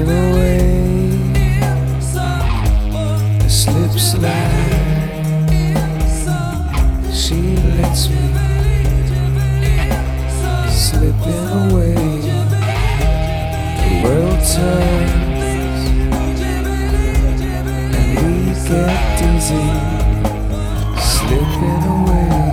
away slip slide. She lets me slipping away. The world turns and we get dizzy, slipping away.